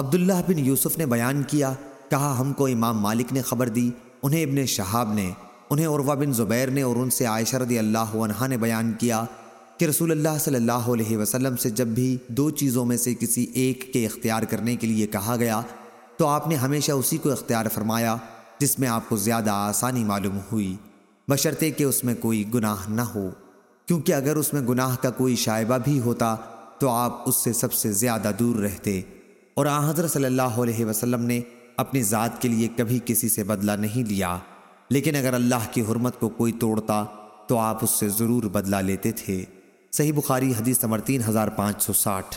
عبداللہ بن یوسف نے بیان کیا، کہا، ہم کو امام مالک نے خبر دی، انہیں ابن شہاب نے، انہیں عروہ بن زبیر نے اور ان سے عائشہ رضی اللہ عنہ نے بیان کیا کہ رسول اللہ صلی اللہ علیہ وسلم سے جب بھی دو چیزوں میں سے کسی ایک کے اختیار کرنے کے لیے کہا گیا، تو آپ نے ہمیشہ اسی کو اختیار فرمایا، جس میں آپ کو زیادہ آسانی معلوم ہوئی۔ بشرطے کہ اس میں کوئی گناہ نہ ہو۔ کیونکہ اگر اس میں گناہ کا کوئی شائبہ بھی ہوتا، تو آپ اس سے سب سے زیادہ دور رہتے۔ اور آن حضرت صلی اللہ علیہ وسلم نے اپنی ذات کے لیے کبھی کسی سے بدلہ نہیں لیا۔ لیکن اگر اللہ کی حرمت کو کوئی توڑتا، تو آپ اس سے ضرور بدلہ لیتے تھے۔ صحیح بخاری حدیث نمبر تین ہزار پانچ سو ساٹھ۔